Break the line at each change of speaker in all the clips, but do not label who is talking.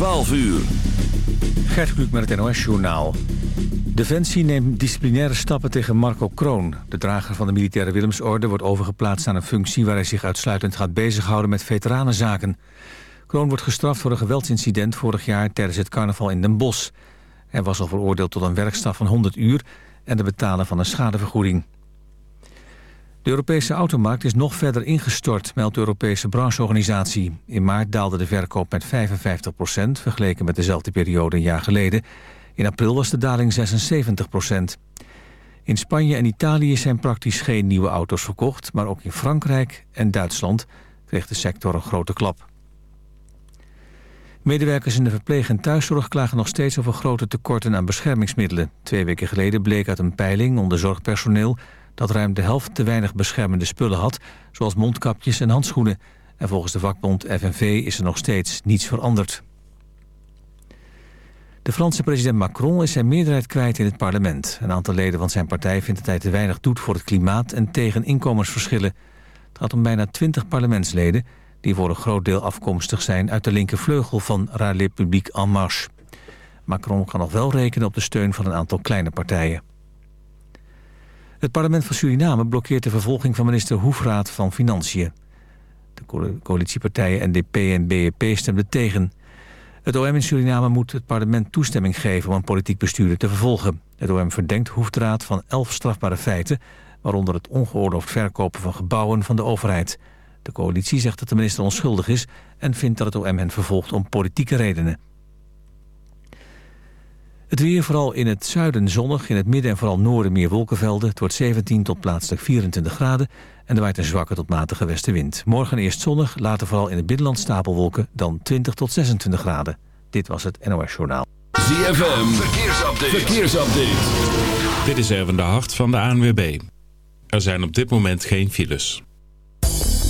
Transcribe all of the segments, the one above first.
12 uur.
Gert Kluk met het NOS-journaal. Defensie neemt disciplinaire stappen tegen Marco Kroon. De drager van de militaire Willemsorde wordt overgeplaatst aan een functie... waar hij zich uitsluitend gaat bezighouden met veteranenzaken. Kroon wordt gestraft voor een geweldsincident vorig jaar... tijdens het carnaval in Den Bosch. Hij was al veroordeeld tot een werkstraf van 100 uur... en de betalen van een schadevergoeding. De Europese automarkt is nog verder ingestort, meldt de Europese brancheorganisatie. In maart daalde de verkoop met 55 procent, vergeleken met dezelfde periode een jaar geleden. In april was de daling 76 procent. In Spanje en Italië zijn praktisch geen nieuwe auto's verkocht... maar ook in Frankrijk en Duitsland kreeg de sector een grote klap. Medewerkers in de verpleeg- en thuiszorg klagen nog steeds over grote tekorten aan beschermingsmiddelen. Twee weken geleden bleek uit een peiling onder zorgpersoneel dat ruim de helft te weinig beschermende spullen had... zoals mondkapjes en handschoenen. En volgens de vakbond FNV is er nog steeds niets veranderd. De Franse president Macron is zijn meerderheid kwijt in het parlement. Een aantal leden van zijn partij vindt dat hij te weinig doet voor het klimaat... en tegen inkomensverschillen. Het gaat om bijna 20 parlementsleden... die voor een groot deel afkomstig zijn uit de linkervleugel van République En Marche. Macron kan nog wel rekenen op de steun van een aantal kleine partijen. Het parlement van Suriname blokkeert de vervolging van minister Hoefraad van Financiën. De coalitiepartijen NDP en BEP stemden tegen. Het OM in Suriname moet het parlement toestemming geven om een politiek bestuurder te vervolgen. Het OM verdenkt Hoefraad van elf strafbare feiten, waaronder het ongeoorloofd verkopen van gebouwen van de overheid. De coalitie zegt dat de minister onschuldig is en vindt dat het OM hen vervolgt om politieke redenen. Het weer vooral in het zuiden zonnig, in het midden en vooral noorden meer wolkenvelden. Het wordt 17 tot plaatselijk 24 graden en er waait een zwakke tot matige westenwind. Morgen eerst zonnig, later vooral in het binnenland stapelwolken, dan 20 tot 26 graden. Dit was het NOS Journaal.
ZFM, verkeersupdate. verkeersupdate.
Dit is Erwin de Hart van de ANWB. Er zijn op dit moment geen files.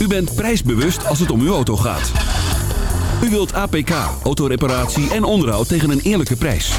U bent prijsbewust als het om uw auto gaat. U wilt APK, autoreparatie en onderhoud tegen een eerlijke prijs.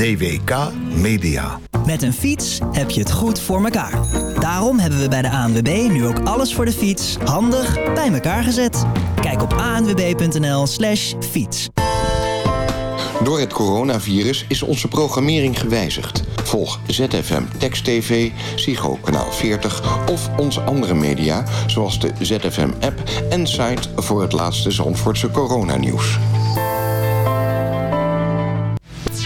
DWK Media.
Met een fiets heb je het goed voor elkaar. Daarom hebben we bij de ANWB nu ook alles voor de fiets handig bij elkaar gezet. Kijk op anwb.nl slash fiets.
Door het coronavirus is onze programmering gewijzigd. Volg ZFM Text TV, Psycho Kanaal 40 of onze andere media... zoals de ZFM-app en site voor het laatste Zandvoortse coronanieuws.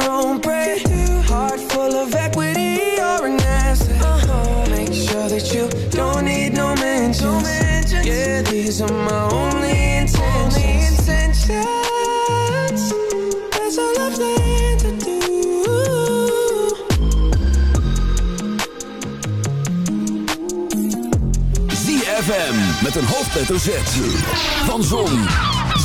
your own bread. Heart full of equity, you're an asset. Make sure that you don't need no mentions. Yeah, these are my only intentions. That's all I'm planning to do.
ZFM met een hoofdletter Z. Van Zon,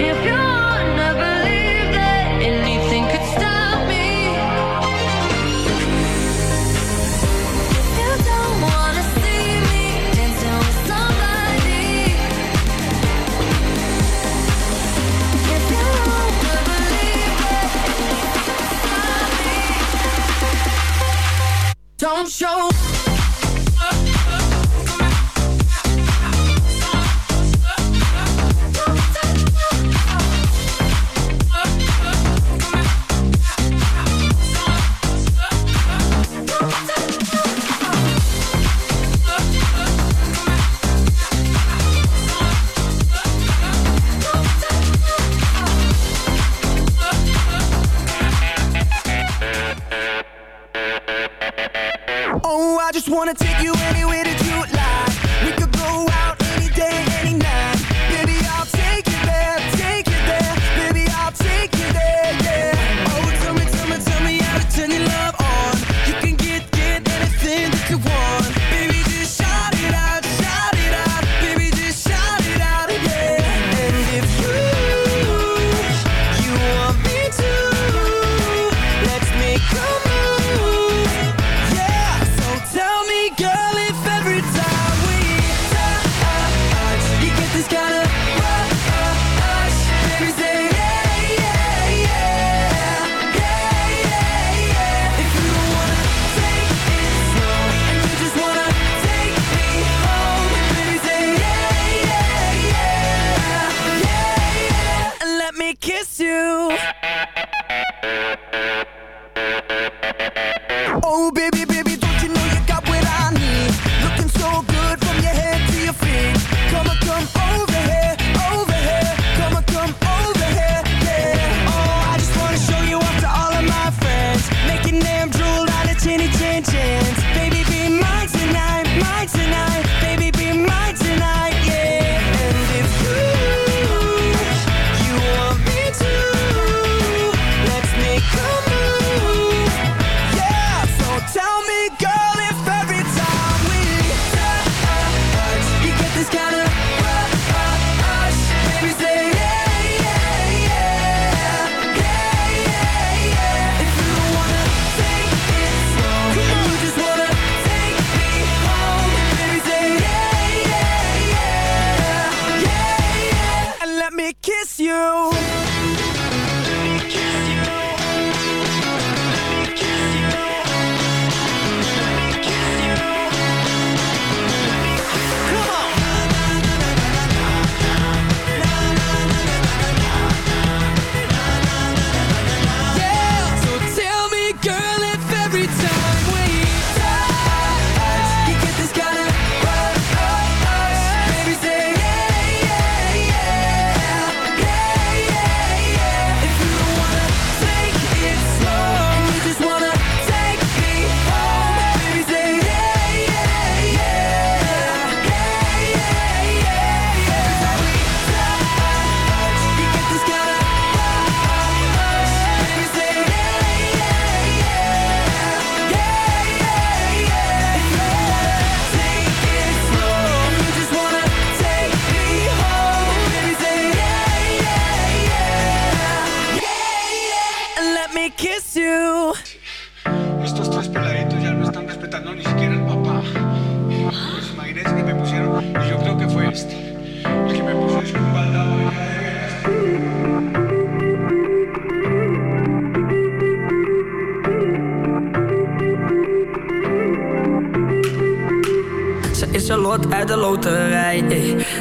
If you don't show.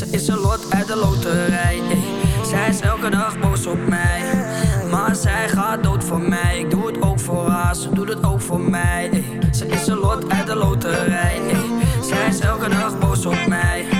Ze is een lot uit de loterij. ey. Zij is elke dag boos op mij. Maar zij gaat dood voor mij. Ik doe het ook voor haar, ze doet het ook voor mij. ey. Ze is een lot uit de loterij. ey. Zij is elke dag boos op mij.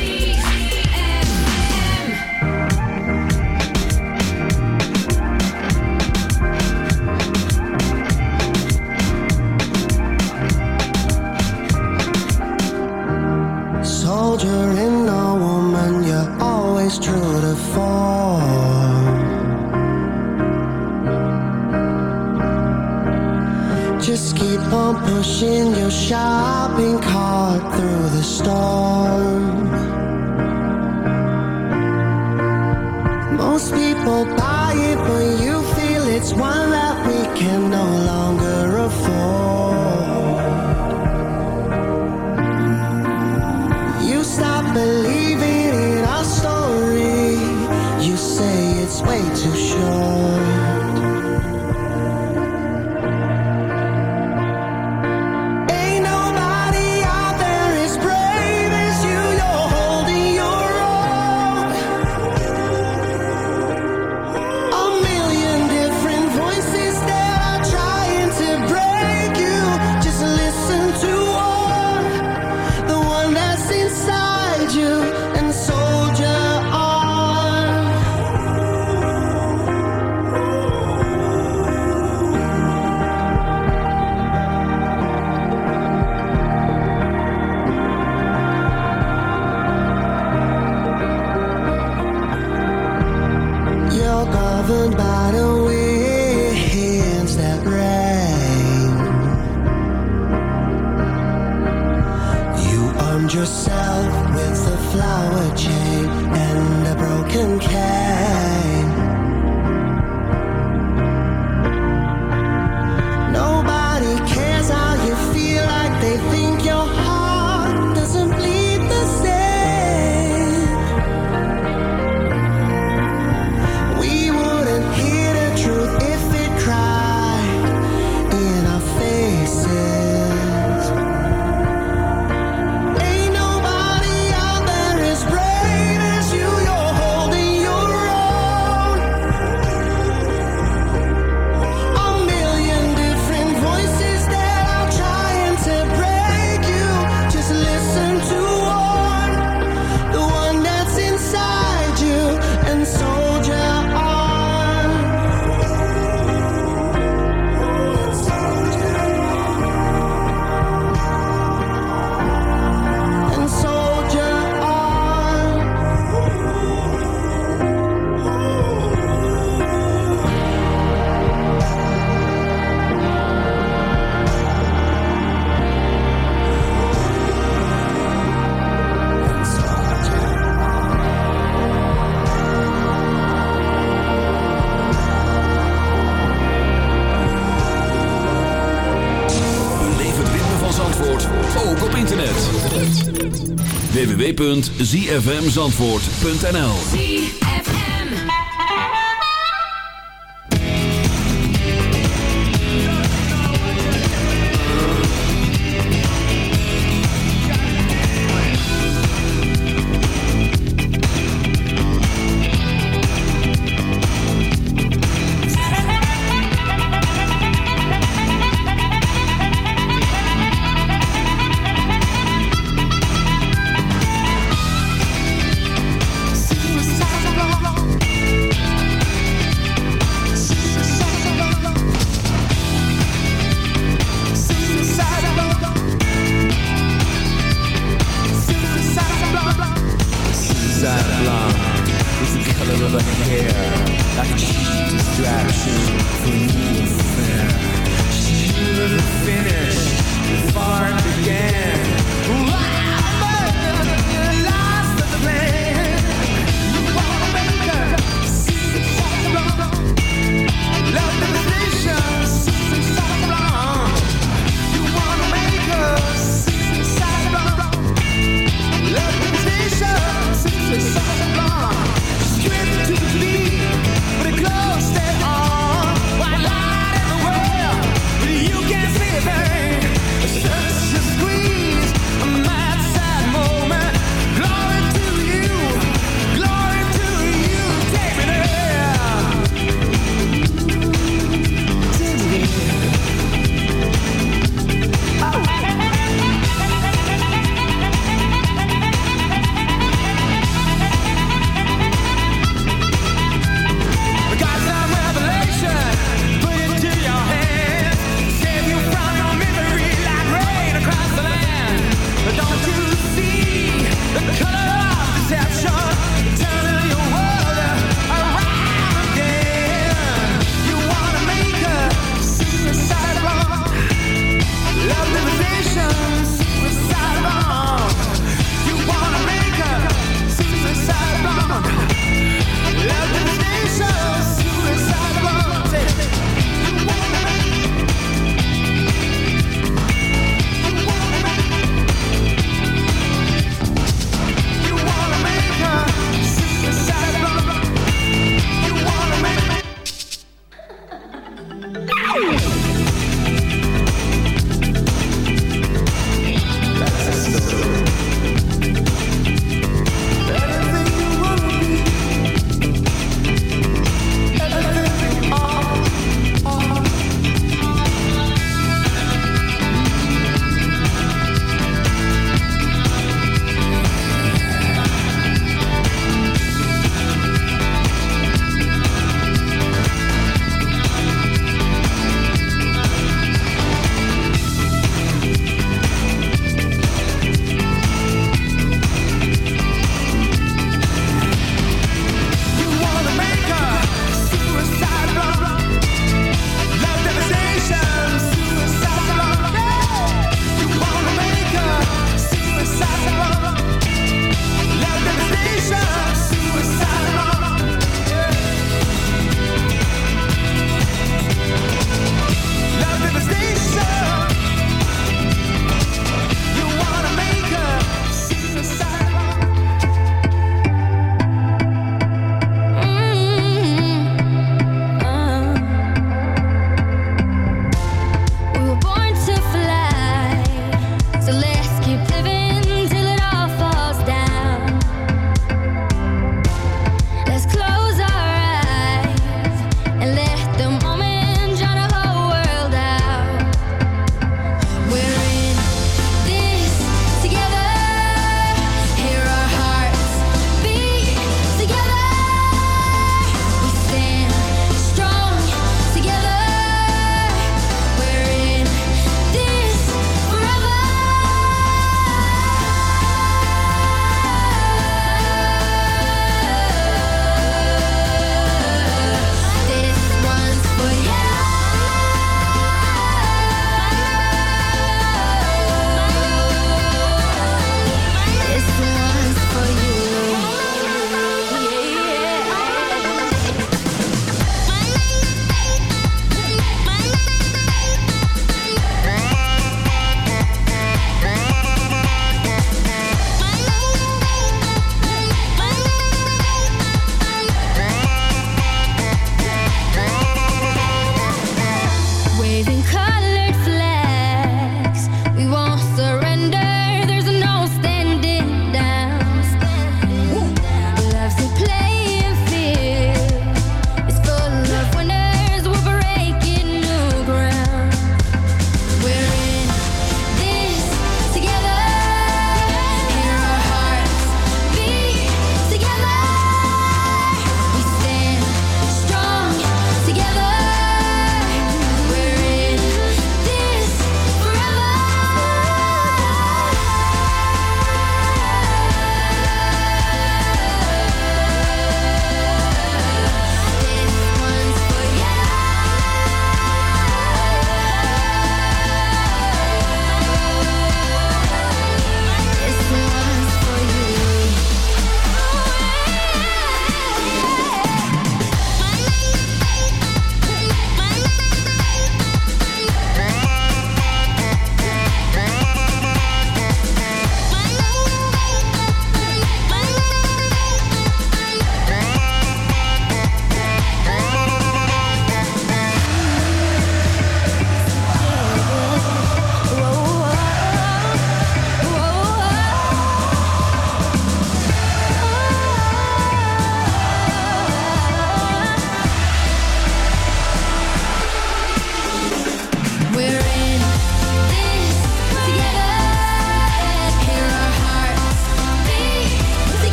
www.zfmzandvoort.nl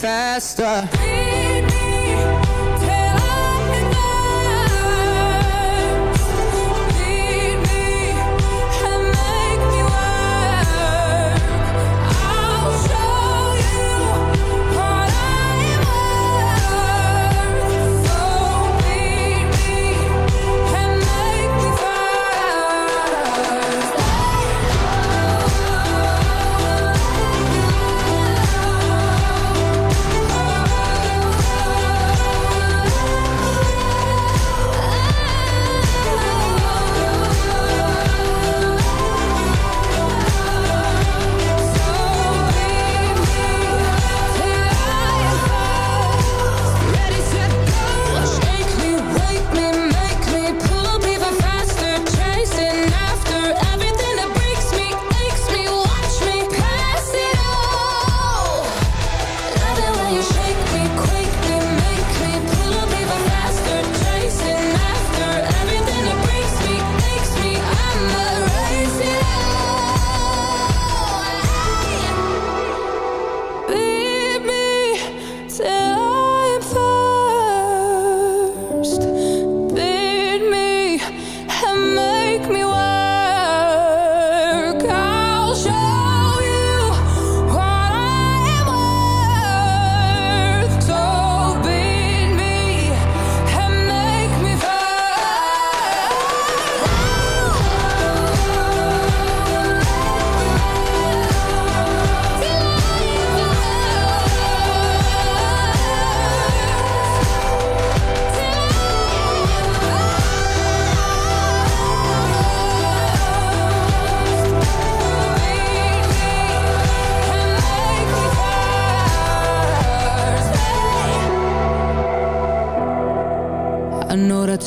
faster.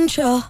and Shaw.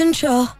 control.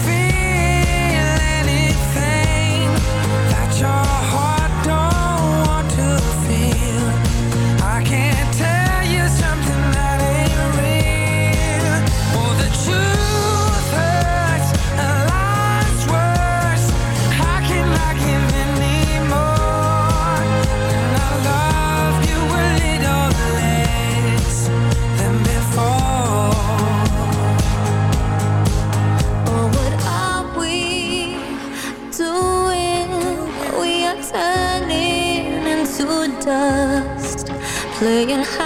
playing
high.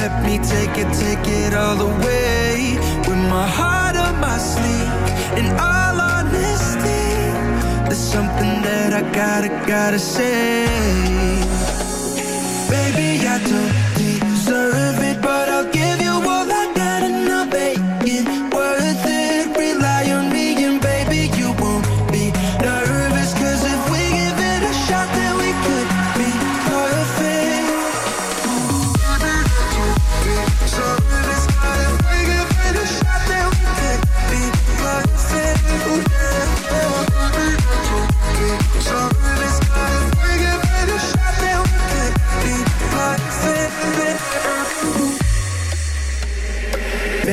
let me
take it, take it all away. With my heart on my sleeve, in all honesty, there's something that I gotta, gotta say. Baby, I don't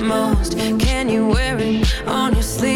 Most? Can you wear it on your sleeve?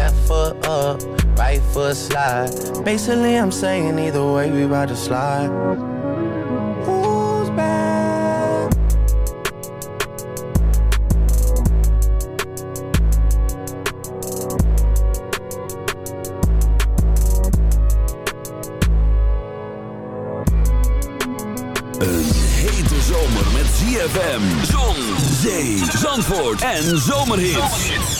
left foot up, right foot slide. Basically, I'm saying either way, we about to slide. Who's?
Een hete zomer met ZFM, zon, zee, zandvoort en zomerhits.